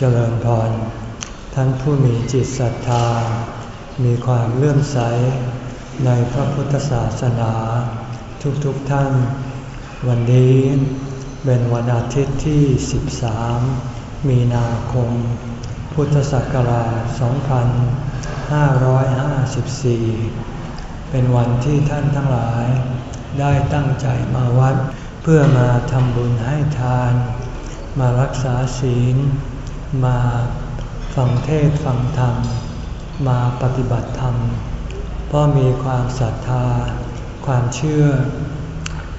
เจริญพร ท่านผู้มีจิตศรัทธา มีความเลื่อมใสในพระพุทธศาสนา ทุกๆทท่าน วันนี้เป็นวันอาทิตย์ที่ 13 มีนาคม พุทธศักราช 2554 เป็นวันที่ท่านทั้งหลาย ได้ตั้งใจมาวัด เพื่อมาทำบุญให้ทาน มารักษาศีล มาฟังเทศฟังธรรม มาปฏิบัติธรรม เพราะมีความศรัทธา ความเชื่อ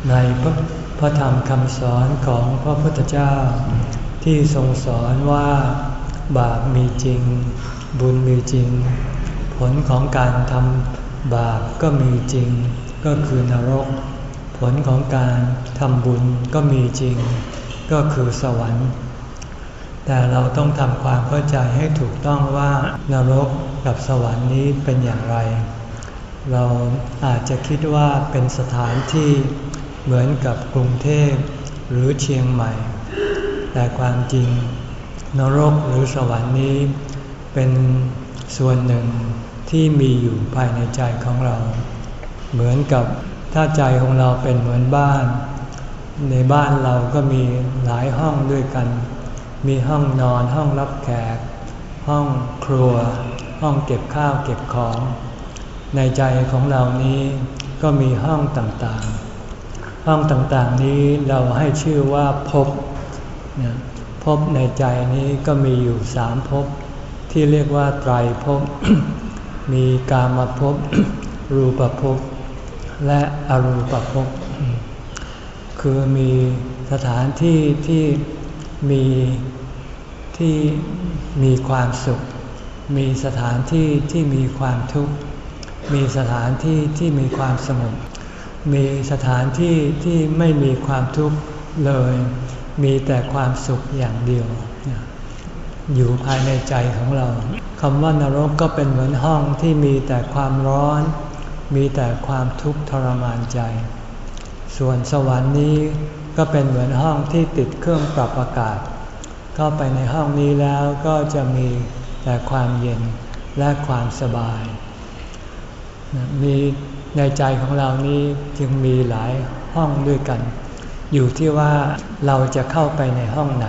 ในพระพระธรรมคำสอนของพระพุทธเจ้า ที่ทรงสอนว่าบาปมีจริง บุญมีจริง ผลของการทำบาปก็มีจริง ก็คือนรก ผลของการทำบุญก็มีจริง ก็คือสวรรค์ แต่เราต้องทำความเข้าใจให้ถูกต้องว่านรกกับสวรรค์นี้เป็นอย่างไร เราอาจจะคิดว่าเป็นสถานที่เหมือนกับกรุงเทพหรือเชียงใหม่ แต่ความจริง นรกหรือสวรรค์นี้ เป็นส่วนหนึ่งที่มีอยู่ภายในใจของเรา เหมือนกับถ้าใจของเราเป็นเหมือนบ้าน ในบ้านเราก็มีหลายห้องด้วยกัน มีห้องนอนห้องรับแขก ห้องครัว ห้องเก็บข้าวเก็บของ ในใจของเรานี้ก็มีห้องต่างๆ ห้องต่างๆนี้เราให้ชื่อว่าภพภพในใจนี้ก็มีอยู่สามภพที่เรียกว่าไตรภพ มีกามภพ รูปภพ และอรูปภพ คือมีสถานที่ที่ มีที่มีความสุข มีสถานที่ที่มีความทุกข์ มีสถานที่ที่มีความสงบ มีสถานที่ที่ไม่มีความทุกข์เลย มีแต่ความสุขอย่างเดียว อยู่ภายในใจของเราคำว่านรกก็เป็นเหมือนห้องที่มีแต่ความร้อน มีแต่ความทุกข์ทรมานใจ ส่วนสวรรค์นี้ ก็เป็นเหมือนห้องที่ติดเครื่องปรับอากาศ เข้าไปในห้องนี้แล้วก็จะมีแต่ความเย็นและความสบาย มีในใจของเรานี้จึงมีหลายห้องด้วยกัน อยู่ที่ว่าเราจะเข้าไปในห้องไหน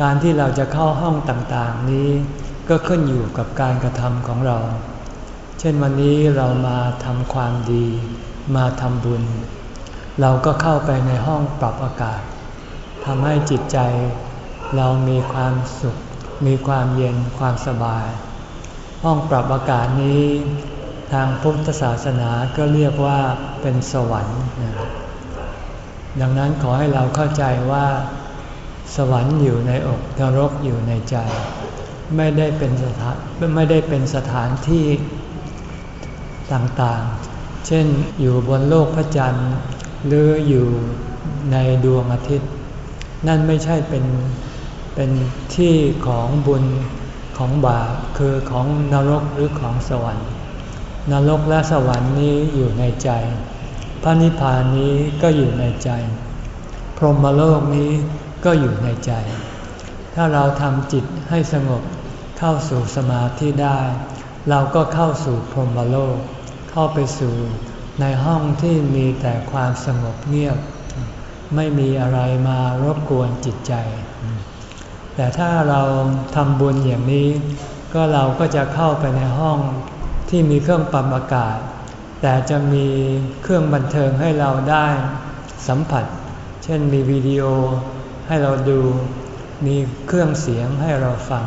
การที่เราจะเข้าห้องต่างๆนี้ ก็ขึ้นอยู่กับการกระทำของเรา เช่นวันนี้เรามาทำความดี มาทำบุญ เราก็เข้าไปในห้องปรับอากาศทำให้จิตใจ เรามีความสุข มีความเย็นความสบาย ห้องปรับอากาศนี้ ทางพุทธศาสนาก็เรียกว่าเป็นสวรรค์ ดังนั้นขอให้เราเข้าใจว่า สวรรค์อยู่ในอกนรกอยู่ในใจ ไม่ได้เป็นสถานไม่ได้เป็นสถานที่ต่างๆ เช่นอยู่บนโลกพระจันทร์ หรืออยู่ในดวงอาทิตย์ นั่นไม่ใช่เป็นเป็นที่ของบุญของบาปคือของนรกหรือของสวรรค์ นรกและสวรรค์นี้อยู่ในใจ พระนิพพานนี้ก็อยู่ในใจ พรหมโลกนี้ก็อยู่ในใจ ถ้าเราทำจิตให้สงบเข้าสู่สมาธิได้ เราก็เข้าสู่พรหมโลก เข้าไปสู่ ในห้องที่มีแต่ความสงบเงียบ ไม่มีอะไรมารบกวนจิตใจ แต่ถ้าเราทำบุญอย่างนี้ ก็เราก็จะเข้าไปในห้องที่มีเครื่องปรับอากาศ แต่จะมีเครื่องบันเทิงให้เราได้สัมผัส เช่นมีวิดีโอให้เราดู มีเครื่องเสียงให้เราฟัง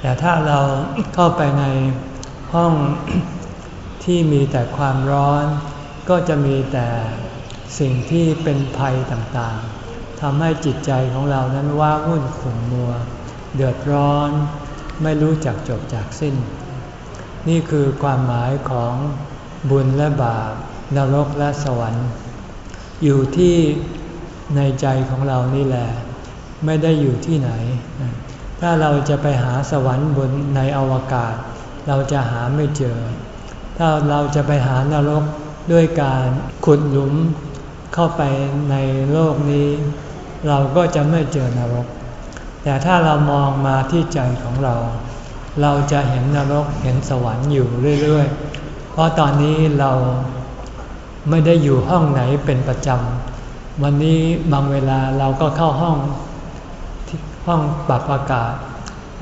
แต่ถ้าเราเข้าไปในห้อง ที่มีแต่ความร้อน ก็จะมีแต่สิ่งที่เป็นภัยต่างๆทำให้จิตใจของเรานั้นว้าวุ่นขุ่นมัว เดือดร้อน ไม่รู้จักจบจากสิ้น นี่คือความหมายของบุญและบาปนรกและสวรรค์ อยู่ที่ในใจของเรานี่แหละ ไม่ได้อยู่ที่ไหน ถ้าเราจะไปหาสวรรค์บนในอวกาศ เราจะหาไม่เจอ ถ้าเราจะไปหานรกด้วยการขุดหลุมเข้าไปในโลกนี้ เราก็จะไม่เจอนรก แต่ถ้าเรามองมาที่ใจของเรา เราจะเห็นนรกเห็นสวรรค์อยู่เรื่อยๆ เพราะตอนนี้เราไม่ได้อยู่ห้องไหนเป็นประจำ วันนี้บางเวลาเราก็เข้าห้องห้องปรับอากาศ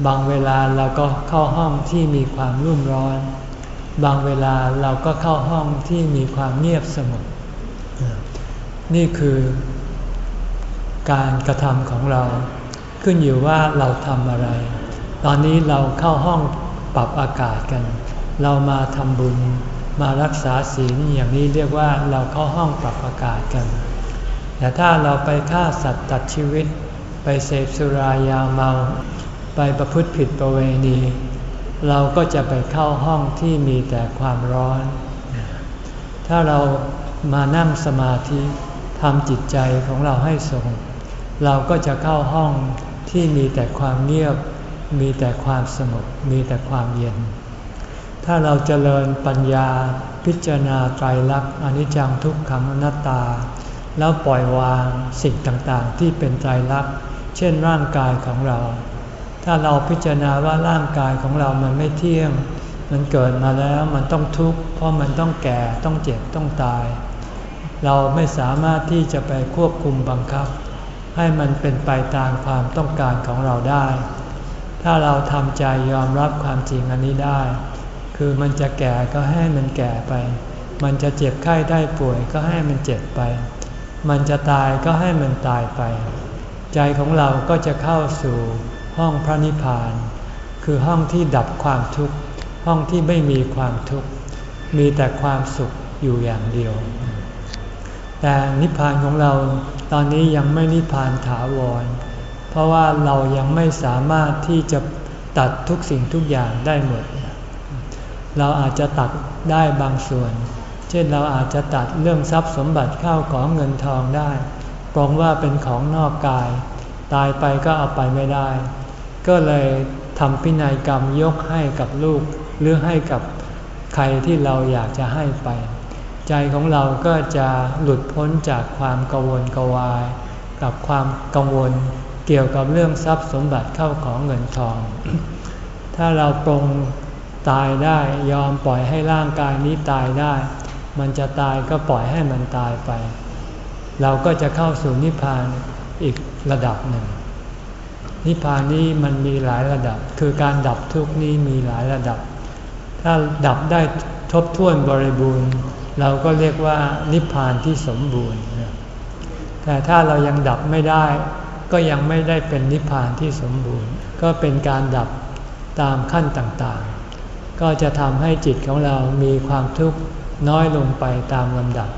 บางเวลาเราก็เข้าห้องที่มีความรุ่มร้อน บางเวลาเราก็เข้าห้องที่มีความเงียบสงบนี่คือการกระทำของเรา ขึ้นอยู่ว่าเราทำอะไร ตอนนี้เราเข้าห้องปรับอากาศกัน เรามาทำบุญมารักษาศีลอย่างนี้เรียกว่าเราเข้าห้องปรับอากาศกัน แต่ถ้าเราไปฆ่าสัตว์ตัดชีวิต ไปเสพสุรายาเมา ไปประพฤติผิดประเวณี เราก็จะไปเข้าห้องที่มีแต่ความร้อน ถ้าเรามานั่งสมาธิทำจิตใจของเราให้สงบเราก็จะเข้าห้องที่มีแต่ความเงียบ มีแต่ความสงบมีแต่ความเย็น ถ้าเราจเจริญปัญญาพิจารณาไตรลักษณ์อนิจจังทุกขังอนัตตา แล้วปล่อยวางสิ่งต่างๆ ที่เป็นไตรลักษณ์ เช่นร่างกายของเรา ถ้าเราพิจารณาว่าร่างกายของเรามันไม่เที่ยง มันเกิดมาแล้วมันต้องทุกข์เพราะมันต้องแก่ต้องเจ็บต้องตาย เราไม่สามารถที่จะไปควบคุมบังคับ ให้มันเป็นไปตามความต้องการของเราได้ ถ้าเราทำใจยอมรับความจริงอันนี้ได้ คือมันจะแก่ก็ให้มันแก่ไป มันจะเจ็บไข้ได้ป่วยก็ให้มันเจ็บไป มันจะตายก็ให้มันตายไป ใจของเราก็จะเข้าสู่ ห้องพระนิพพาน คือห้องที่ดับความทุกข์ ห้องที่ไม่มีความทุกข์ มีแต่ความสุขอยู่อย่างเดียว แต่นิพพานของเราตอนนี้ยังไม่นิพพานถาวร เพราะว่าเรายังไม่สามารถที่จะตัดทุกสิ่งทุกอย่างได้หมด เราอาจจะตัดได้บางส่วน เช่นเราอาจจะตัดเรื่องทรัพย์สมบัติเข้าของเงินทองได้ปรองว่าเป็นของนอกกาย ตายไปก็เอาไปไม่ได้ ก็เลยทำพินัยกรรมยกให้กับลูก หรือให้กับใครที่เราอยากจะให้ไป ใจของเราก็จะหลุดพ้นจากความกังวลกวาย กับความกังวลเกี่ยวกับเรื่องทรัพย์สมบัติเข้าของเงินทอง ถ้าเราปรงตายได้ยอมปล่อยให้ร่างกายนี้ตายได้ มันจะตายก็ปล่อยให้มันตายไป เราก็จะเข้าสู่นิพพานอีกระดับหนึ่ง นิพพานนี้มันมีหลายระดับ คือการดับทุกนี้มีหลายระดับ ถ้าดับได้ทบท้วนบริบูรณ์ เราก็เรียกว่านิพพานที่สมบูรณ์ แต่ถ้าเรายังดับไม่ได้ ก็ยังไม่ได้เป็นนิพพานที่สมบูรณ์ ก็เป็นการดับตามขั้นต่างๆ ก็จะทำให้จิตของเรามีความทุกข์น้อยลงไปตามลำดับ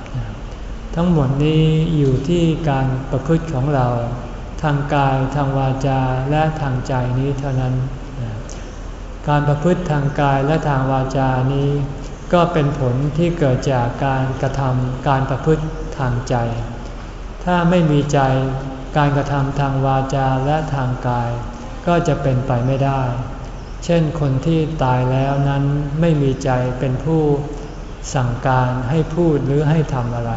ทั้งหมดนี้อยู่ที่การประพฤติของเรา ทางกายทางวาจาและทางใจนี้เท่านั้น การประพฤติทางกายและทางวาจานี้ ก็เป็นผลที่เกิดจากการกระทำการประพฤติทางใจ ถ้าไม่มีใจการกระทำทางวาจาและทางกาย ก็จะเป็นไปไม่ได้ เช่นคนที่ตายแล้วนั้นไม่มีใจเป็นผู้สั่งการให้พูดหรือให้ทำอะไร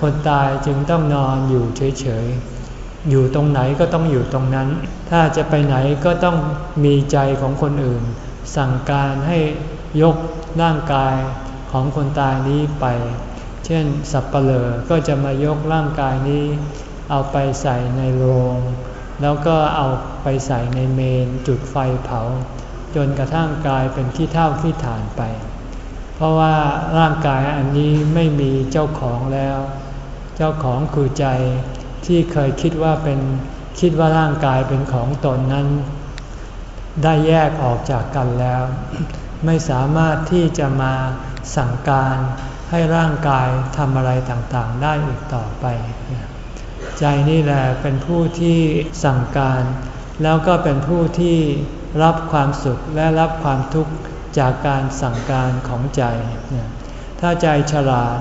คนตายจึงต้องนอนอยู่เฉยๆ อยู่ตรงไหนก็ต้องอยู่ตรงนั้น ถ้าจะไปไหนก็ต้องมีใจของคนอื่น สั่งการให้ยกร่างกายของคนตายนี้ไป เช่น สับเปลอก็จะมายกร่างกายนี้ เอาไปใส่ในโรง แล้วก็เอาไปใส่ในเมนจุดไฟเผา จนกระทั่งกลายเป็นขี้เท่าขี้ฐานไป เพราะว่าร่างกายอันนี้ไม่มีเจ้าของแล้ว เจ้าของคือใจ ที่เคยคิดว่าเป็นคิดว่าร่างกายเป็นของตนนั้น ได้แยกออกจากกันแล้ว ไม่สามารถที่จะมาสั่งการให้ร่างกายทำอะไรต่างๆ ได้อีกต่อไป ใจนี่แหละเป็นผู้ที่สั่งการ แล้วก็เป็นผู้ที่รับความสุขและรับความทุกข์จากการสั่งการของใจ ถ้าใจฉลาด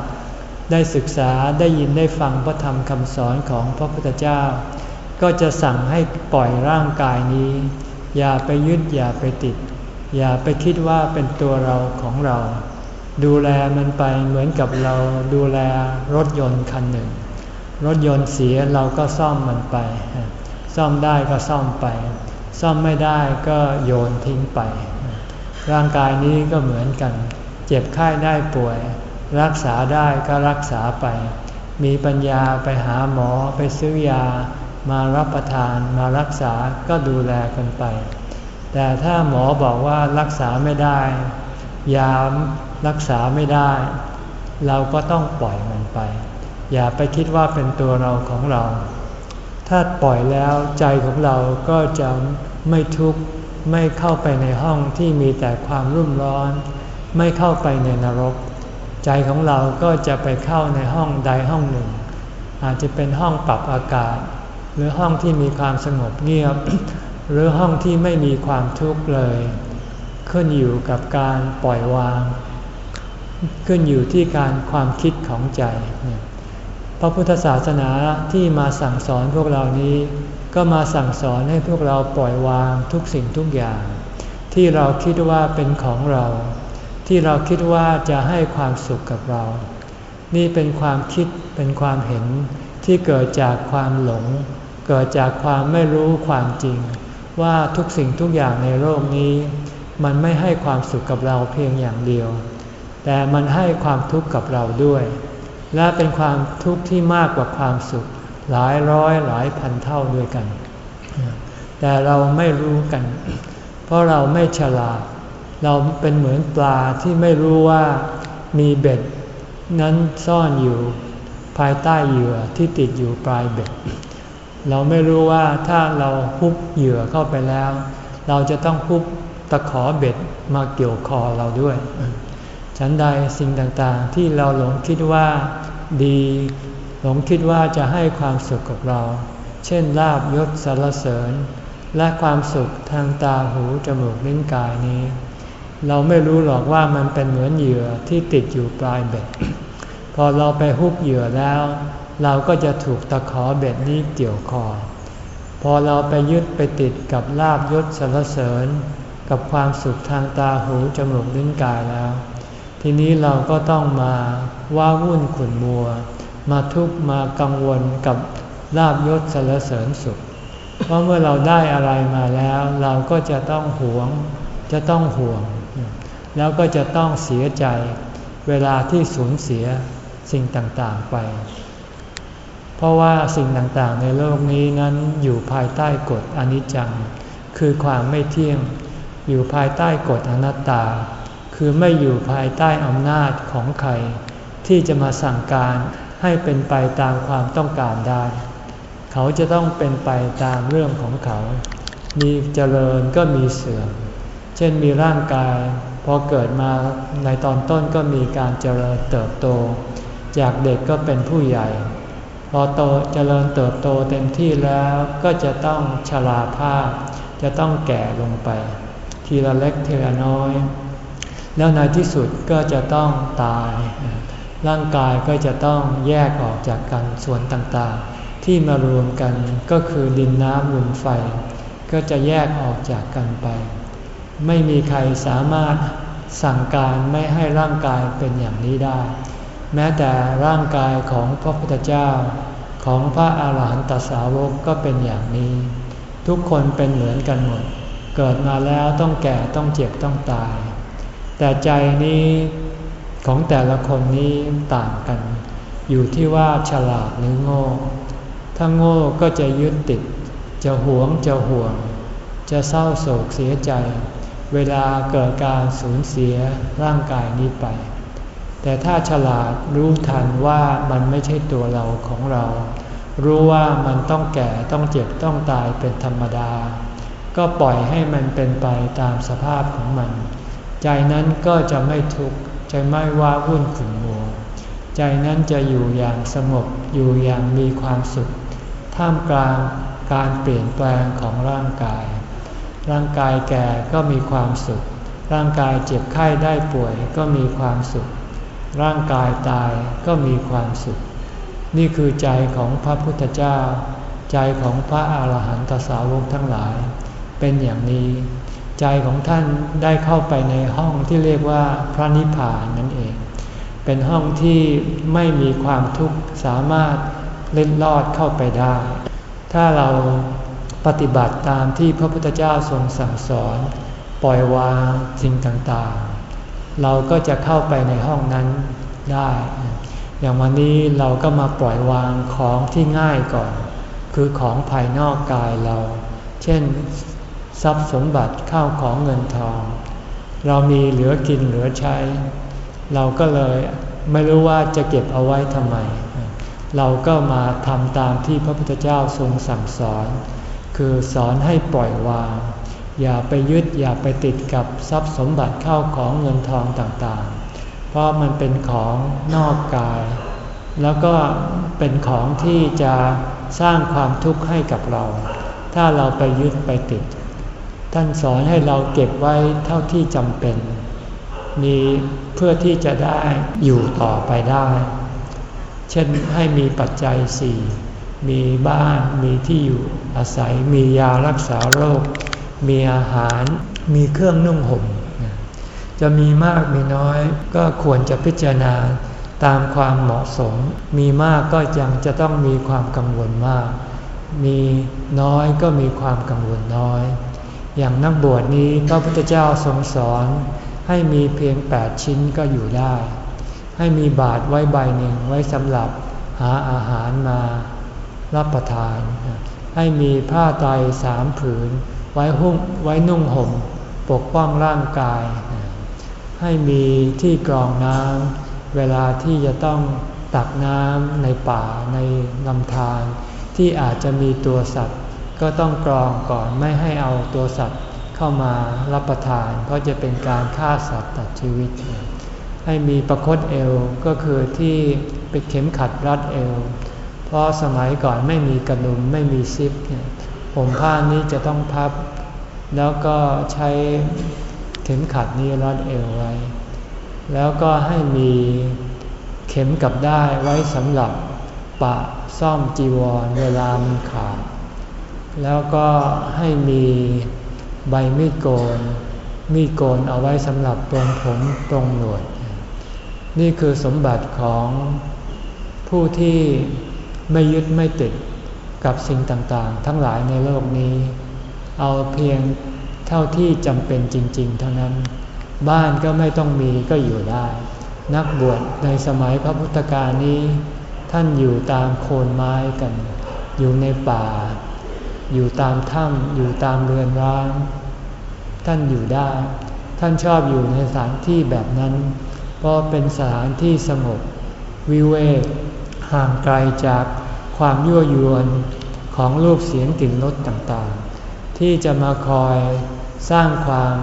ได้ศึกษาได้ยินได้ฟังพระธรรมคำสอนของพระพุทธเจ้า ก็จะสั่งให้ปล่อยร่างกายนี้ อย่าไปยึดอย่าไปติด อย่าไปคิดว่าเป็นตัวเราของเรา ดูแลมันไปเหมือนกับเราดูแลรถยนต์คันหนึ่ง รถยนต์เสียเราก็ซ่อมมันไป ซ่อมได้ก็ซ่อมไป ซ่อมไม่ได้ก็โยนทิ้งไป ร่างกายนี้ก็เหมือนกัน เจ็บไข้ได้ป่วย รักษาได้ก็รักษาไป มีปัญญาไปหาหมอไปซื้อยา มารับประทานมารักษาก็ดูแลกันไป แต่ถ้าหมอบอกว่ารักษาไม่ได้ ยารักษาไม่ได้ เราก็ต้องปล่อยมันไป อย่าไปคิดว่าเป็นตัวเราของเรา ถ้าปล่อยแล้วใจของเราก็จะไม่ทุกข์ไม่เข้าไปในห้องที่มีแต่ความรุ่มร้อน ไม่เข้าไปในนรก ใจของเราก็จะไปเข้าในห้องใดห้องหนึ่ง อาจจะเป็นห้องปรับอากาศ หรือห้องที่มีความสงบเงียบ หรือห้องที่ไม่มีความทุกข์เลย ขึ้นอยู่กับการปล่อยวาง ขึ้นอยู่ที่การความคิดของใจ พระพุทธศาสนาที่มาสั่งสอนพวกเรานี้ ก็มาสั่งสอนให้พวกเราปล่อยวางทุกสิ่งทุกอย่าง ที่เราคิดว่าเป็นของเรา ที่เราคิดว่าจะให้ความสุขกับเรา นี่เป็นความคิดเป็นความเห็นที่เกิดจากความหลง เกิดจากความไม่รู้ความจริง ว่าทุกสิ่งทุกอย่างในโลกนี้ มันไม่ให้ความสุขกับเราเพียงอย่างเดียว แต่มันให้ความทุกข์กับเราด้วย และเป็นความทุกข์ที่มากกว่าความสุข หลายร้อยหลายพันเท่าด้วยกัน แต่เราไม่รู้กัน เพราะเราไม่ฉลาด เราเป็นเหมือนปลาที่ไม่รู้ว่ามีเบ็ดนั้นซ่อนอยู่ภายใต้เหยื่อที่ติดอยู่ปลายเบ็ด เราไม่รู้ว่าถ้าเราพุบเหยื่อเข้าไปแล้ว เราจะต้องพุบตะขอเบ็ดมาเกี่ยวคอเราด้วย ฉันใดสิ่งต่างๆที่เราหลงคิดว่าดี หลงคิดว่าจะให้ความสุขกับเรา เช่นลาบยศสารเสริญ และความสุขทางตาหูจมูกลิ้นกายนี้ เราไม่รู้หรอกว่ามันเป็นเหมือนเหยื่อที่ติดอยู่ปลายเบ็ด พอเราไปฮุบเหยื่อแล้ว เราก็จะถูกตะขอเบ็ดนี้เกี่ยวคอ พอเราไปยึดไปติดกับลาบยศสารเสริญ กับความสุขทางตาหูจมูกลิ้นกายแล้ว ทีนี้เราก็ต้องมาว่าวุ่นขุนมัว มาทุกข์มากังวลกับลาบยศสารเสริญสุข เพราะเมื่อเราได้อะไรมาแล้ว เราก็จะต้องหวง จะต้องห่วง แล้วก็จะต้องเสียใจเวลาที่สูญเสียสิ่งต่างๆไป เพราะว่าสิ่งต่างๆในโลกนี้นั้นอยู่ภายใต้กฎอนิจจัง คือความไม่เที่ยง อยู่ภายใต้กฎอนัตตา คือไม่อยู่ภายใต้อำนาจของใคร ที่จะมาสั่งการให้เป็นไปตามความต้องการได้ เขาจะต้องเป็นไปตามเรื่องของเขา มีเจริญก็มีเสื่อม เช่นมีร่างกาย พอเกิดมาในตอนต้นก็มีการเจริญเติบโต จากเด็กก็เป็นผู้ใหญ่ พอโตเจริญเติบโตเต็มที่แล้วก็จะต้องชราภาพ จะต้องแก่ลงไป ทีละเล็กทีละน้อย แล้วในที่สุดก็จะต้องตาย ร่างกายก็จะต้องแยกออกจากกันส่วนต่างๆ ที่มารวมกันก็คือดินน้ำลมไฟ ก็จะแยกออกจากกันไป ไม่มีใครสามารถสั่งการไม่ให้ร่างกายเป็นอย่างนี้ได้ แม้แต่ร่างกายของพระพุทธเจ้า ของพระอาหารหันตสาวกก็เป็นอย่างนี้ ทุกคนเป็นเหมือนกันหมด เกิดมาแล้วต้องแก่ต้องเจ็บต้องตาย แต่ใจนี้ของแต่ละคนนี้ต่างกัน อยู่ที่ว่าฉลาดหรือโง่ ถ้าโง่ก็จะยึดติด จะหวงจะห่วง จะเศร้าโศกเสียใจ เวลาเกิดการสูญเสียร่างกายนี้ไป แต่ถ้าฉลาดรู้ทันว่ามันไม่ใช่ตัวเราของเรา รู้ว่ามันต้องแก่ต้องเจ็บต้องตายเป็นธรรมดา ก็ปล่อยให้มันเป็นไปตามสภาพของมัน ใจนั้นก็จะไม่ทุกข์จะไม่ว่าวุ่นขุ่นมัว ใจนั้นจะอยู่อย่างสงบอยู่อย่างมีความสุข ท่ามกลางการเปลี่ยนแปลงของร่างกาย ร่างกายแก่ก็มีความสุข ร่างกายเจ็บไข้ได้ป่วยก็มีความสุข ร่างกายตายก็มีความสุข นี่คือใจของพระพุทธเจ้า ใจของพระอาหารหันตสาวกทั้งหลาย เป็นอย่างนี้ ใจของท่านได้เข้าไปในห้องที่เรียกว่าพระนิพพานนั่นเอง เป็นห้องที่ไม่มีความทุกข์สามารถเล็ดลอดเข้าไปได้ ถ้าเรา ปฏิบัติตามที่พระพุทธเจ้าทรงสั่งสอน ปล่อยวางสิ่งต่างๆ เราก็จะเข้าไปในห้องนั้นได้ อย่างวันนี้เราก็มาปล่อยวางของที่ง่ายก่อน คือของภายนอกกายเรา เช่น ทรัพย์สมบัติข้าวของเงินทอง เรามีเหลือกินเหลือใช้ เราก็เลยไม่รู้ว่าจะเก็บเอาไว้ทำไม เราก็มาทำตามที่พระพุทธเจ้าทรงสั่งสอน คือสอนให้ปล่อยวาง อย่าไปยึดอย่าไปติดกับทรัพย์สมบัติเข้าของเงินทองต่างๆ เพราะมันเป็นของนอกกาย แล้วก็เป็นของที่จะสร้างความทุกข์ให้กับเรา ถ้าเราไปยึดไปติด ท่านสอนให้เราเก็บไว้เท่าที่จำเป็น มีเพื่อที่จะได้อยู่ต่อไปได้ เช่นให้มีปัจจัยสี่ มีบ้านมีที่อยู่อาศัยมียารักษาโรค มีอาหาร มีเครื่องนุ่งห่มจะมีมากมีน้อยก็ควรจะพิจารณาตามความเหมาะสม มีมากก็ยังจะต้องมีความกังวลมาก มีน้อยก็มีความกังวลน้อย อย่างนักบวชนี้พระพุทธเจ้าทรงสอนให้มีเพียงแปดชิ้นก็อยู่ได้ ให้มีบาทไว้ใบหนึ่งไว้สำหรับหาอาหารมา รับประทาน ให้มีผ้าไตรสามผืน ไว้หุ้มไว้นุ่งห่ม ปกป้องร่างกาย ให้มีที่กรองน้ำเวลาที่จะต้องตักน้ำในป่าในลำธารที่อาจจะมีตัวสัตว์ ก็ต้องกรองก่อนไม่ให้เอาตัวสัตว์เข้ามารับประทาน เพราะจะเป็นการฆ่าสัตว์ตัดชีวิต ให้มีประคตเอวก็คือที่เป็นเข็มขัดรัดเอว เพราะสมัยก่อนไม่มีกระดุมไม่มีซิปเนี่ยผมผ้านี้จะต้องพับ แล้วก็ใช้เข็มขัดนี้รัดเอวไว้ แล้วก็ให้มีเข็มกับได้ไว้สำหรับปะซ่อมจีวรเวลามันขาด แล้วก็ให้มีใบมีดโกน มีดโกนเอาไว้สำหรับตรงผมตรงหนวด นี่คือสมบัติของผู้ที่ ไม่ยึดไม่ติดกับสิ่งต่างๆ ทั้งหลายในโลกนี้ เอาเพียงเท่าที่จำเป็นจริง ๆ เท่านั้น บ้านก็ไม่ต้องมีก็อยู่ได้ นักบวชในสมัยพระพุทธกาลนี้ ท่านอยู่ตามโคนไม้กัน อยู่ในป่า อยู่ตามถ้ำอยู่ตามเรือนร้าง ท่านอยู่ได้ ท่านชอบอยู่ในสถานที่แบบนั้น เพราะเป็นสถานที่สงบวิเวก ห่างไกลจากความยั่วยวนของรูปเสียงกลิ่นรสต่างๆ ที่จะมาคอยสร้างความ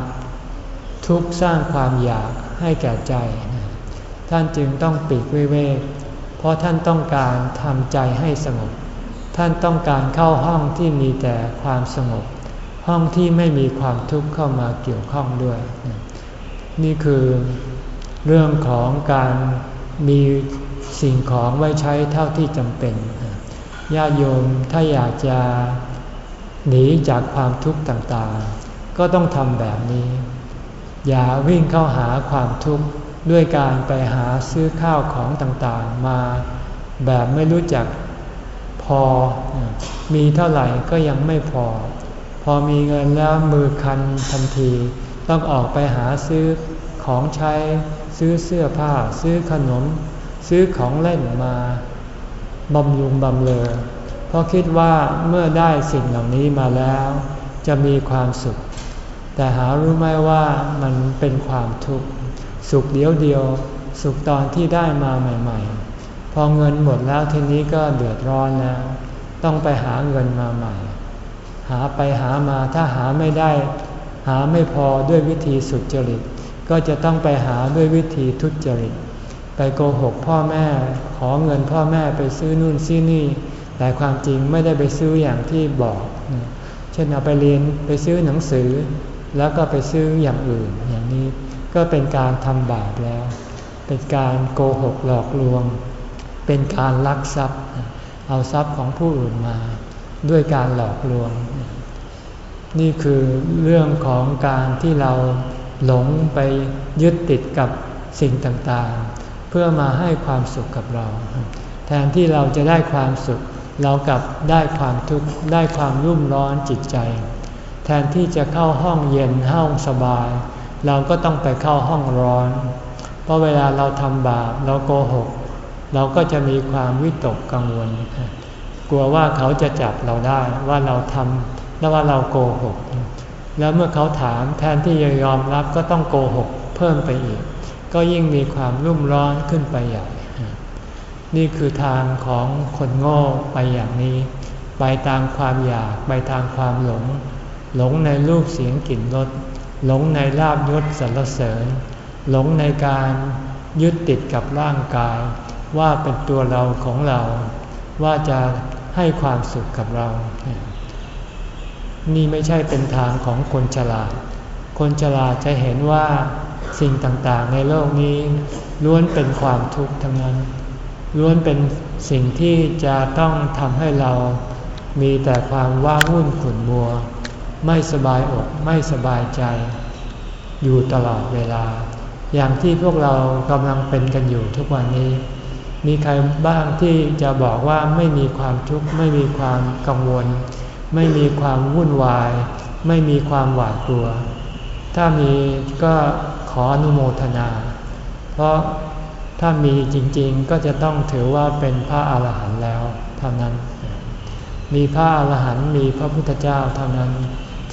ทุกข์สร้างความอยากให้แก่ใจ ท่านจึงต้องปิดวิเวกเพราะท่านต้องการทำใจให้สงบ ท่านต้องการเข้าห้องที่มีแต่ความสงบ ห้องที่ไม่มีความทุกข์เข้ามาเกี่ยวข้องด้วย นี่คือเรื่องของการมี สิ่งของไว้ใช้เท่าที่จำเป็น ญาติโยมถ้าอยากจะหนีจากความทุกข์ต่างๆ ก็ต้องทำแบบนี้ อย่าวิ่งเข้าหาความทุกข์ด้วยการไปหาซื้อข้าวของต่างๆ มาแบบไม่รู้จักพอ มีเท่าไหร่ก็ยังไม่พอ พอมีเงินแล้วมือคันทันที ต้องออกไปหาซื้อของใช้ซื้อเสื้อผ้า ซื้อขนม ซื้อของเล่นมาบำรุงบำเลอเพราะคิดว่าเมื่อได้สิ่งเหล่านี้มาแล้ว จะมีความสุข แต่หารู้ไหมว่ามันเป็นความทุกข์สุขเดียวเดียว สุขตอนที่ได้มาใหม่ ๆ พอเงินหมดแล้วทีนี้ก็เดือดร้อนแล้ว ต้องไปหาเงินมาใหม่ หาไปหามาถ้าหาไม่ได้ หาไม่พอด้วยวิธีสุจริต ก็จะต้องไปหาด้วยวิธีทุจริต ไปโกหกพ่อแม่ ขอเงินพ่อแม่ไปซื้อนู่นซื้อนี่ แต่ความจริงไม่ได้ไปซื้ออย่างที่บอก เช่นเอาไปเรียนไปซื้อหนังสือ แล้วก็ไปซื้ออย่างอื่นอย่างนี้ ก็เป็นการทำบาปแล้ว เป็นการโกหกหลอกลวง เป็นการลักทรัพย์ เอาทรัพย์ของผู้อื่นมา ด้วยการหลอกลวง นี่คือเรื่องของการที่เราหลงไปยึดติดกับสิ่งต่างๆ เพื่อมาให้ความสุขกับเรา แทนที่เราจะได้ความสุข เรากลับได้ความทุกข์ได้ความรุ่มร้อนจิตใจ แทนที่จะเข้าห้องเย็นห้องสบาย เราก็ต้องไปเข้าห้องร้อน เพราะเวลาเราทำบาปเราโกหก เราก็จะมีความวิตกกังวล กลัวว่าเขาจะจับเราได้ว่าเราทำแล้วว่าเราโกหก แล้วเมื่อเขาถามแทนที่จะยอมรับก็ต้องโกหกเพิ่มไปอีก ก็ยิ่งมีความรุ่มร้อนขึ้นไปใหญ่ นี่คือทางของคนโง่ไปอย่างนี้ ไปตามความอยากไปทางความหลง หลงในรูปเสียงกลิ่นรสหลงในลาบยศสรรเสริญ หลงในการยึดติดกับร่างกาย ว่าเป็นตัวเราของเรา ว่าจะให้ความสุขกับเรา นี่ไม่ใช่เป็นทางของคนฉลาด คนฉลาดจะเห็นว่า สิ่งต่างๆ ในโลกนี้ล้วนเป็นความทุกข์ทั้งนั้น ล้วนเป็นสิ่งที่จะต้องทำให้เรามีแต่ความว้าวุ่นขุ่นมัว ไม่สบายอกไม่สบายใจ อยู่ตลอดเวลา อย่างที่พวกเรากำลังเป็นกันอยู่ทุกวันนี้ มีใครบ้างที่จะบอกว่าไม่มีความทุกข์ไม่มีความกังวล ไม่มีความวุ่นวาย ไม่มีความหวาดกลัว ถ้ามีก็ขออนุโมทนา เพราะถ้ามีจริงๆก็จะต้องถือว่าเป็นพระอาหารหันต์แล้วเท่านั้น มีพระอาหารหันต์มีพระพุทธเจ้าเท่านั้น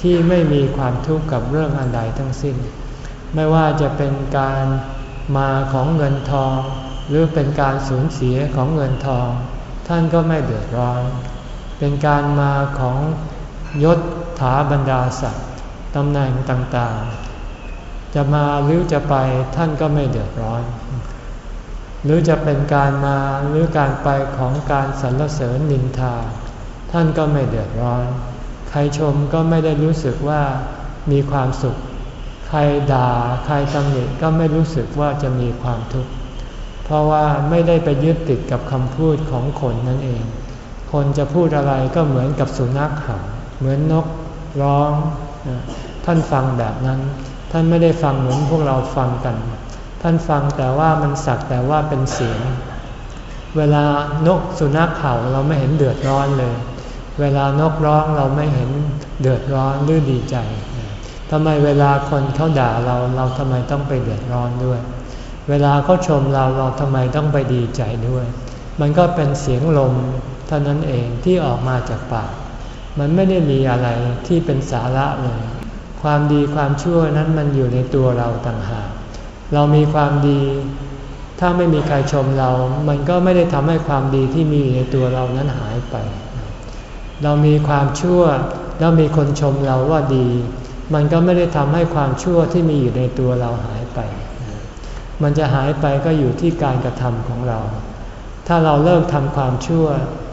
ที่ไม่มีความทุกข์กับเรื่องอันใดทั้งสิ้น ไม่ว่าจะเป็นการมาของเงินทอง หรือเป็นการสูญเสียของเงินทอง ท่านก็ไม่เดือดร้อน เป็นการมาของยศถาบรรดาศักดิ์ตำแหน่งต่างๆ จะมาหรือจะไปท่านก็ไม่เดือดร้อน หรือจะเป็นการมาหรือการไปของการสรรเสริญนินทา ท่านก็ไม่เดือดร้อน ใครชมก็ไม่ได้รู้สึกว่ามีความสุข ใครด่าใครตำหนิก็ไม่รู้สึกว่าจะมีความทุกข์เพราะว่าไม่ได้ไปยึดติดกับคำพูดของคนนั่นเอง คนจะพูดอะไรก็เหมือนกับสุนัขเห่าเหมือนนกร้อง ท่านฟังแบบนั้น ท่านไม่ได้ฟังเหมือนพวกเราฟังกัน ท่านฟังแต่ว่ามันสักแต่ว่าเป็นเสียง เวลานกสุนัขเห่าเราไม่เห็นเดือดร้อนเลย เวลานกร้องเราไม่เห็นเดือดร้อนหรือดีใจทำไมเวลาคนเขาด่าเราเราทำไมต้องไปเดือดร้อนด้วย เวลาเขาชมเราเราทำไมต้องไปดีใจด้วย มันก็เป็นเสียงลมเท่านั้นเองที่ออกมาจากปาก มันไม่ได้มีอะไรที่เป็นสาระเลย ความดีความชั่วนั้นมันอยู่ในตัวเราต่างหาก เรามีความดี ถ้าไม่มีใครชมเรา มันก็ไม่ได้ทำให้ความดีที่มีในตัวเรานั้นหายไป เรามีความชั่ว แล้วมีคนชมเราว่าดี มันก็ไม่ได้ทำให้ความชั่วที่มีอยู่ในตัวเราหายไป มันจะหายไปก็อยู่ที่การกระทำของเรา ถ้าเราเลิกทำความชั่ว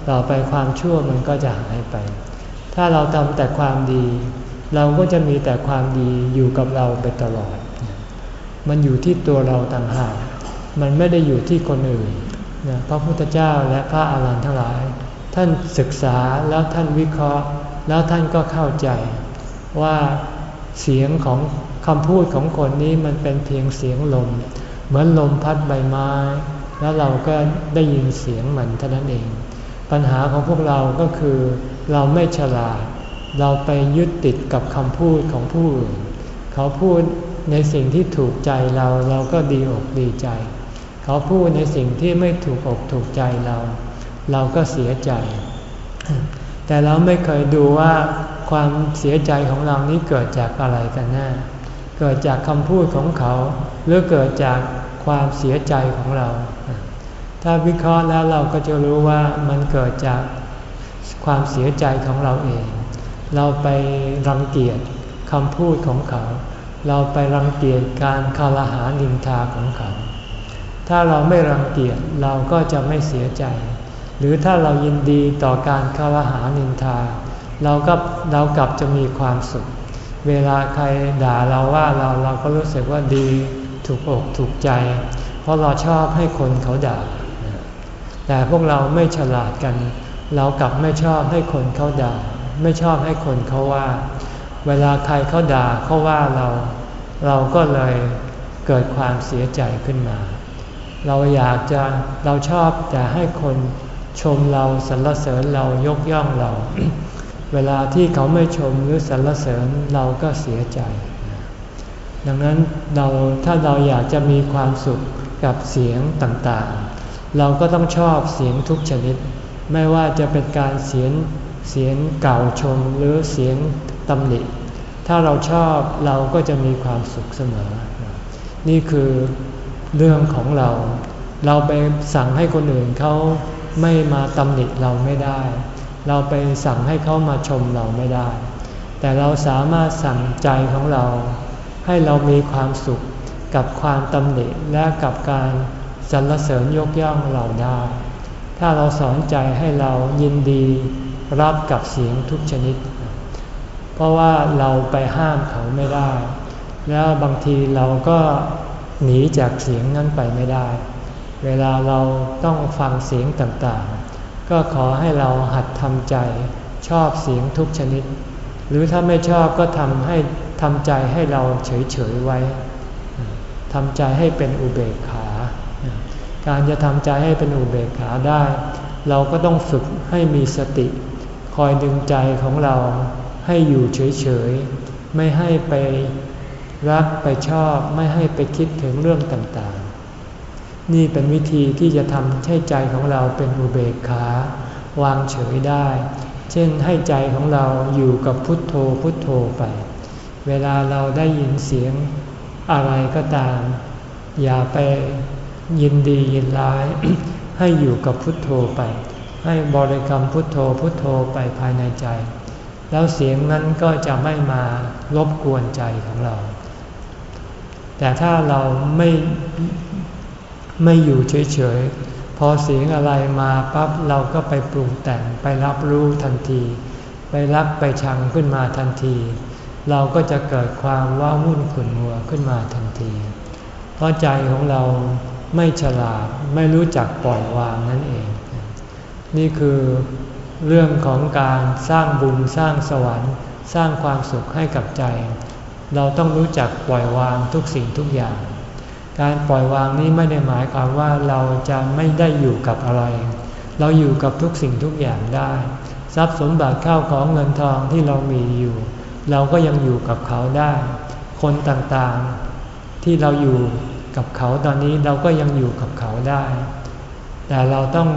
ต่อไปความชั่วมันก็จะหายไป ถ้าเราทำแต่ความดี เราก็จะมีแต่ความดีอยู่กับเราไปตลอด มันอยู่ที่ตัวเราต่างหาก มันไม่ได้อยู่ที่คนอื่นนะพระพุทธเจ้าและพระอาหารหันต์ทั้งหลาย ท่านศึกษาแล้วท่านวิเคราะห์ แล้วท่านก็เข้าใจ ว่าเสียงของคำพูดของคนนี้มันเป็นเพียงเสียงลม เหมือนลมพัดใบไม้ แล้วเราก็ได้ยินเสียงมันเท่านั้นเอง ปัญหาของพวกเราก็คือเราไม่ฉลาด เราไปยึดติดกับคำพูดของผู้อื่น เขาพูดในสิ่งที่ถูกใจเราเราก็ดีอกดีใจ เขาพูดในสิ่งที่ไม่ถูกอกถูกใจเรา เราก็เสียใจ แต่เราไม่เคยดูว่าความเสียใจของเรานี้เกิดจากอะไรกันแน่ เกิดจากคำพูดของเขา หรือเกิดจากความเสียใจของเรา ถ้าวิเคราะห์แล้วเราก็จะรู้ว่ามันเกิดจากความเสียใจของเราเอง เราไปรังเกียจคำพูดของเขา เราไปรังเกียจการคารหานินทาของเขา ถ้าเราไม่รังเกียจเราก็จะไม่เสียใจ หรือถ้าเรายินดีต่อการคารหานินทา เราก็เรากลับจะมีความสุข เวลาใครด่าเราว่าเราเราก็รู้สึกว่าดีถูกอกถูกใจ เพราะเราชอบให้คนเขาด่า แต่พวกเราไม่ฉลาดกัน เรากลับไม่ชอบให้คนเขาด่า ไม่ชอบให้คนเขาว่า เวลาใครเขาด่าเขาว่าเรา เราก็เลยเกิดความเสียใจขึ้นมา เราอยากจะเราชอบแต่ให้คนชมเราสรรเสริญเรายกย่องเรา เวลาที่เขาไม่ชมหรือสรรเสริญเราก็เสียใจ ดังนั้นเราถ้าเราอยากจะมีความสุขกับเสียงต่างๆ เราก็ต้องชอบเสียงทุกชนิด ไม่ว่าจะเป็นการเสียง เสียงเก่าชมหรือเสียงตำหนิ ถ้าเราชอบเราก็จะมีความสุขเสมอ นี่คือเรื่องของเรา เราไปสั่งให้คนอื่นเขาไม่มาตำหนิเราไม่ได้ เราไปสั่งให้เขามาชมเราไม่ได้ แต่เราสามารถสั่งใจของเรา ให้เรามีความสุขกับความตำหนิและกับการสรรเสริญยกย่องเราได้ ถ้าเราสอนใจให้เรายินดี รับกับเสียงทุกชนิด เพราะว่าเราไปห้ามเขาไม่ได้ แล้วบางทีเราก็หนีจากเสียงนั้นไปไม่ได้ เวลาเราต้องฟังเสียงต่างๆ ก็ขอให้เราหัดทำใจชอบเสียงทุกชนิด หรือถ้าไม่ชอบก็ทำให้ทำใจให้เราเฉยๆไว้ทำใจให้เป็นอุเบกขา การจะทำใจให้เป็นอุเบกขาได้ เราก็ต้องฝึกให้มีสติ คอยดึงใจของเราให้อยู่เฉยๆ ไม่ให้ไปรักไปชอบไม่ให้ไปคิดถึงเรื่องต่างๆ นี่เป็นวิธีที่จะทำให้ใจของเราเป็นอุเบกขาวางเฉยได้ เช่นให้ใจของเราอยู่กับพุทโธพุทโธไป เวลาเราได้ยินเสียงอะไรก็ตาม อย่าไปยินดียินร้าย ให้อยู่กับพุทโธไป ให้บริกรรมพุทโธพุทโธไปภายในใจ แล้วเสียงนั้นก็จะไม่มารบกวนใจของเรา แต่ถ้าเราไม่ไม่อยู่เฉยๆ พอเสียงอะไรมาปั๊บเราก็ไปปรุงแต่งไปรับรู้ทันที ไปรักไปชังขึ้นมาทันที เราก็จะเกิดความว้าวุ่นขุ่นมัวขึ้นมาทันที เพราะใจของเราไม่ฉลาดไม่รู้จักปล่อยวางนั่นเอง นี่คือเรื่องของการสร้างบุญสร้างสวรรค์ สร้างความสุขให้กับใจ เราต้องรู้จักปล่อยวางทุกสิ่งทุกอย่าง การปล่อยวางนี้ไม่ได้หมายความว่าเราจะไม่ได้อยู่กับอะไร เราอยู่กับทุกสิ่งทุกอย่างได้ ทรัพย์สมบัติข้าวของเงินทองที่เรามีอยู่ เราก็ยังอยู่กับเขาได้ คนต่างๆที่เราอยู่กับเขาตอนนี้เราก็ยังอยู่กับเขาได้ แต่เราต้อง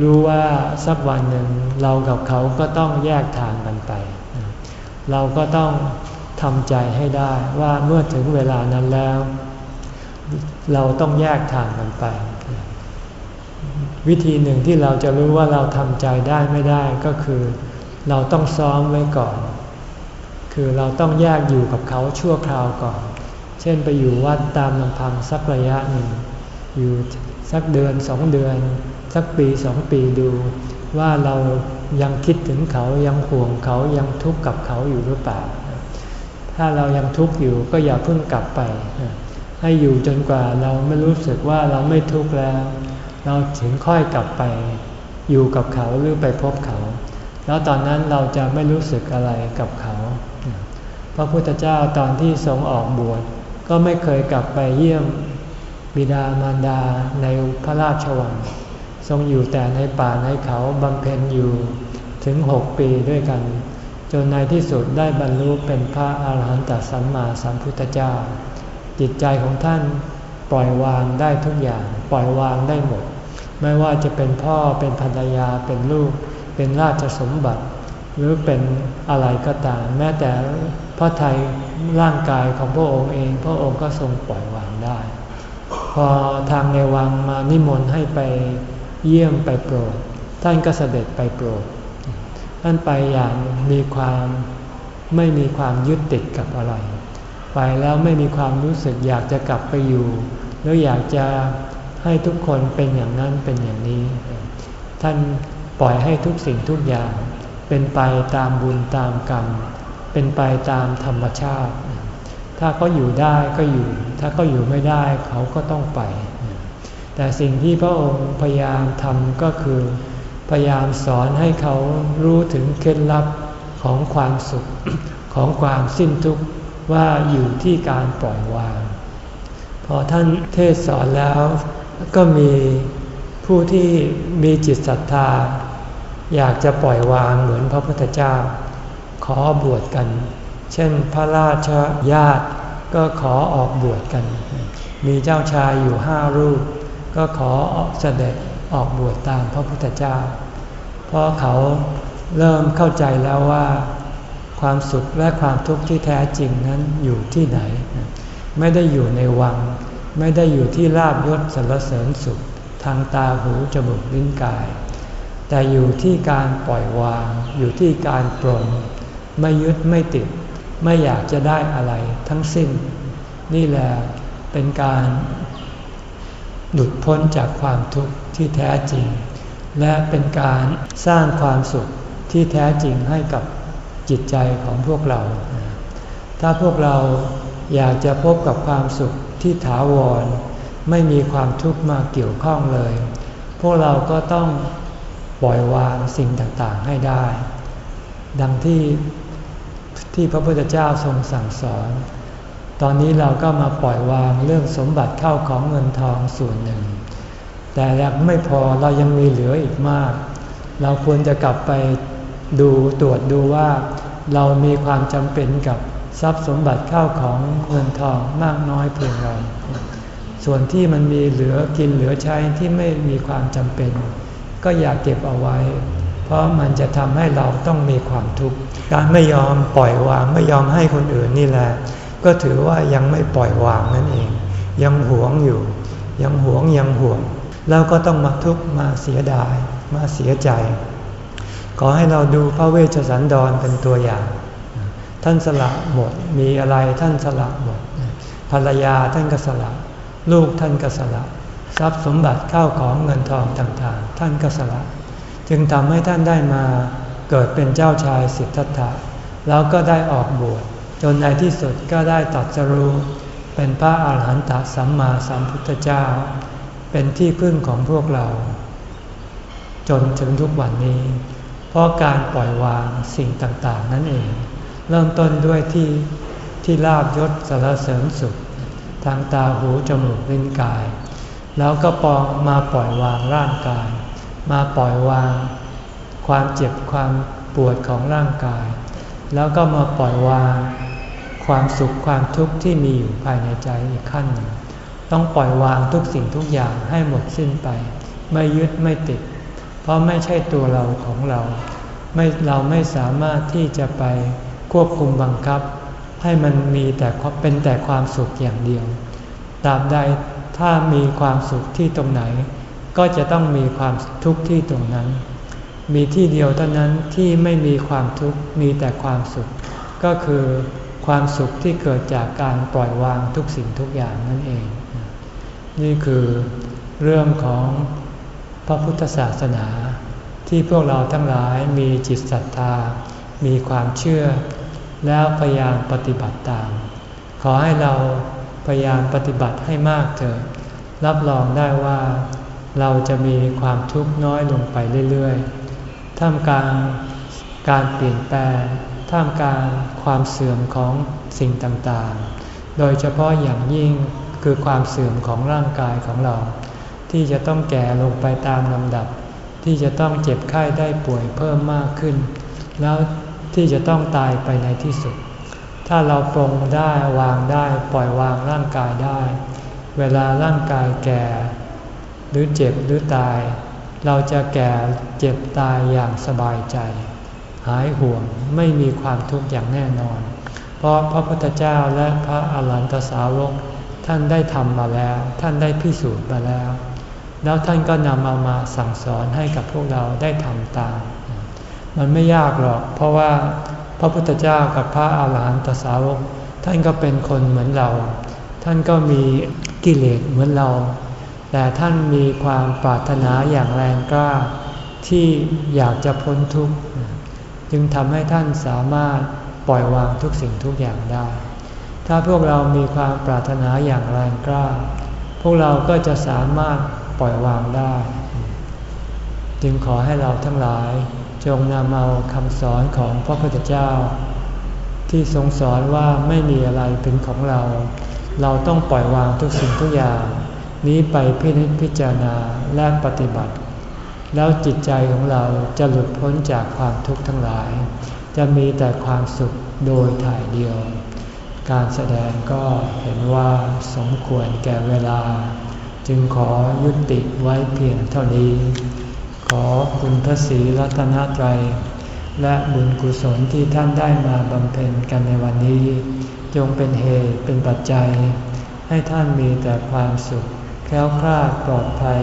รู้ว่าสักวันหนึ่งเรากับเขาก็ต้องแยกทางกันไป เราก็ต้องทำใจให้ได้ว่าเมื่อถึงเวลานั้นแล้ว เราต้องแยกทางกันไป วิธีหนึ่งที่เราจะรู้ว่าเราทำใจได้ไม่ได้ก็คือ เราต้องซ้อมไว้ก่อน คือเราต้องแยกอยู่กับเขาชั่วคราวก่อน เช่นไปอยู่วัดตามลำพังสักระยะหนึ่ง อยู่สักเดือนสองเดือน สักปีสองปีดู ว่าเรายังคิดถึงเขายังห่วงเขายังทุกข์กับเขาอยู่หรือเปล่า ถ้าเรายังทุกข์อยู่ก็อย่าเพิ่งกลับไป ให้อยู่จนกว่าเราไม่รู้สึกว่าเราไม่ทุกข์แล้ว เราถึงค่อยกลับไป อยู่กับเขาหรือไปพบเขา แล้วตอนนั้นเราจะไม่รู้สึกอะไรกับเขา พระพุทธเจ้าตอนที่ทรงออกบวชก็ไม่เคยกลับไปเยี่ยมบิดามารดาในพระราชวัง รงอยู่แต่ในป่าในเขาบำเพ็ญอยู่ถึงหกปีด้วยกัน จนในที่สุดได้บรรลุเป็นพระอาหารหันตสัมมาสัมพุทธเจ้า จิตใจของท่านปล่อยวางได้ทุกอย่าง ปล่อยวางได้หมด ไม่ว่าจะเป็นพ่อเป็นภรรยาเป็นลูก เป็นราชสมบัติ หรือเป็นอะไรก็ตาม แม้แต่พระไทยร่างกายของพระองค์เอง พระองค์ก็ทรงปล่อยวางได้ พอทางในวังมานิมนต์ให้ไป เยี่ยมไปโปรด ท่านก็เสด็จไปโปรด ท่านไปอย่างมีความไม่มีความยึดติดกับอะไร ไปแล้วไม่มีความรู้สึกอยากจะกลับไปอยู่ แล้วอยากจะให้ทุกคนเป็นอย่างนั้นเป็นอย่างนี้ ท่านปล่อยให้ทุกสิ่งทุกอย่าง เป็นไปตามบุญตามกรรม เป็นไปตามธรรมชาติ ถ้าเขาอยู่ได้ก็อยู่ ถ้าเขาอยู่ไม่ได้เขาก็ต้องไป แต่สิ่งที่พระองค์พยายามทำก็คือ พยายามสอนให้เขารู้ถึงเคล็ดลับของความสุขของความสิ้นทุกข์ว่าอยู่ที่การปล่อยวาง พอท่านเทศสอนแล้วก็มีผู้ผู้ที่มีจิตศรัทธา อยากจะปล่อยวางเหมือนพระพุทธเจ้า ขอบวชกัน เช่นพระราชญาติก็ขอออกบวชกัน มีเจ้าชายอยู่ห้ารูป ก็ขอเสด็จออกบวชตามพระพุทธเจ้า เพราะเขาเริ่มเข้าใจแล้วว่า ความสุขและความทุกข์ที่แท้จริงนั้นอยู่ที่ไหน ไม่ได้อยู่ในวัง ไม่ได้อยู่ที่ลาบยศสรรเสริญสุข ทางตาหูจมูกลิ้นกาย แต่อยู่ที่การปล่อยวาง อยู่ที่การปลงไม่ยึดไม่ติด ไม่อยากจะได้อะไรทั้งสิ้น นี่แหละเป็นการ หลุดพ้นจากความทุกข์ที่แท้จริง และเป็นการสร้างความสุขที่แท้จริงให้กับจิตใจของพวกเรา ถ้าพวกเราอยากจะพบกับความสุขที่ถาวร ไม่มีความทุกข์มาเกี่ยวข้องเลย พวกเราก็ต้องปล่อยวางสิ่งต่างๆให้ได้ ดังที่ที่พระพุทธเจ้าทรงสั่งสอน ตอนนี้เราก็มาปล่อยวางเรื่องสมบัติเข้าของเงินทองส่วนหนึ่ง แต่ยังไม่พอเรายังมีเหลืออีกมาก เราควรจะกลับไปดูตรวจดูว่า เรามีความจำเป็นกับทรัพย์สมบัติเข้าของเงินทองมากน้อยเพียงไรส่วนที่มันมีเหลือกินเหลือใช้ที่ไม่มีความจำเป็น ก็อย่าเก็บเอาไว้ เพราะมันจะทำให้เราต้องมีความทุกข์การไม่ยอมปล่อยวางไม่ยอมให้คนอื่นนี่แหละ ก็ถือว่ายังไม่ปล่อยวางนั่นเอง ยังหวงอยู่ ยังหวงยังห่วง แล้วก็ต้องมาทุกข์มาเสียดาย มาเสียใจ ขอให้เราดูพระเวชสันดรเป็นตัวอย่าง ท่านสละหมด มีอะไรท่านสละหมด ภรรยาท่านก็สละ ลูกท่านก็สละ ทรัพย์สมบัติข้าวของเงินทองต่างๆ ท่านก็สละ จึงทำให้ท่านได้มาเกิดเป็นเจ้าชายสิทธัตถะแล้วก็ได้ออกบวช จนในที่สุดก็ได้ตัดสรู้เป็นพระอาหารหันตสัมมาสัมพุทธเจ้า เป็นที่พึ่งของพวกเรา จนถึงทุกวันนี้ เพราะการปล่อยวางสิ่งต่างๆ นั่นเอง เริ่มต้นด้วยที่ที่ลาบยศสารเสริญสุข ทางตาหูจมูกลิ้นกาย แล้วก็ปองมาปล่อยวางร่างกาย มาปล่อยวาง ความเจ็บความปวดของร่างกาย แล้วก็มาปล่อยวาง ความสุขความทุกข์ที่มีอยู่ภายในใจอีกขั้นหนึ่งต้องปล่อยวางทุกสิ่งทุกอย่างให้หมดสิ้นไป ไม่ยึดไม่ติด เพราะไม่ใช่ตัวเราของเราไม่เราไม่สามารถที่จะไปควบคุมบังคับ ให้มันมีแต่เป็นแต่ความสุขอย่างเดียวตราบใดถ้ามีความสุขที่ตรงไหน ก็จะต้องมีความทุกข์ที่ตรงนั้น มีที่เดียวเท่านั้นที่ไม่มีความทุกข์มีแต่ความสุข ก็คือ ความสุขที่เกิดจากการปล่อยวางทุกสิ่งทุกอย่างนั่นเอง นี่คือเรื่องของพระพุทธศาสนา ที่พวกเราทั้งหลายมีจิตศรัทธา มีความเชื่อ แล้วพยายามปฏิบัติตาม ขอให้เราพยายามปฏิบัติให้มากเถิดรับรองได้ว่าเราจะมีความทุกข์น้อยลงไปเรื่อยๆ ท่ามกลางการเปลี่ยนแปลง ท่ามกลางความเสื่อมของสิ่งต่างๆ โดยเฉพาะอย่างยิ่งคือความเสื่อมของร่างกายของเรา ที่จะต้องแก่ลงไปตามลำดับ ที่จะต้องเจ็บไข้ได้ป่วยเพิ่มมากขึ้น แล้วที่จะต้องตายไปในที่สุด ถ้าเราปรงได้วางได้ปล่อยวางร่างกายได้ เวลาร่างกายแก่ หรือเจ็บหรือตาย เราจะแก่เจ็บตายอย่างสบายใจ หายห่วงไม่มีความทุกข์อย่างแน่นอน เพราะพระพุทธเจ้าและพระอรหันตสาวกท่านได้ทำมาแล้ว ท่านได้พิสูจน์มาแล้ว แล้วท่านก็นำเอามาสั่งสอนให้กับพวกเราได้ทำตาม มันไม่ยากหรอก เพราะว่าพระพุทธเจ้ากับพระอาหารหันตสาวก ท่านก็เป็นคนเหมือนเรา ท่านก็มีกิเลสเหมือนเรา แต่ท่านมีความปรารถนาอย่างแรงกล้าที่อยากจะพ้นทุกข์ จึงทำให้ท่านสามารถปล่อยวางทุกสิ่งทุกอย่างได้ ถ้าพวกเรามีความปรารถนาอย่างแรงกล้า พวกเราก็จะสามารถปล่อยวางได้ จึงขอให้เราทั้งหลายจงนำเอาคำสอนของพระพุทธเจ้า ที่ทรงสอนว่าไม่มีอะไรเป็นของเรา เราต้องปล่อยวางทุกสิ่งทุกอย่าง นี้ไปพินิจพิจารณาและปฏิบัติ แล้วจิตใจของเราจะหลุดพ้นจากความทุกข์ทั้งหลาย จะมีแต่ความสุขโดยถ่ายเดียว การแสดงก็เห็นว่าสมควรแก่เวลา จึงขอยุติไว้เพียงเท่านี้ ขอคุณพระศรีรัตนตรัย และบุญกุศลที่ท่านได้มาบำเพ็ญกันในวันนี้ จงเป็นเหตุเป็นปัจจัย ให้ท่านมีแต่ความสุขแค้วคลาดปลอดภัย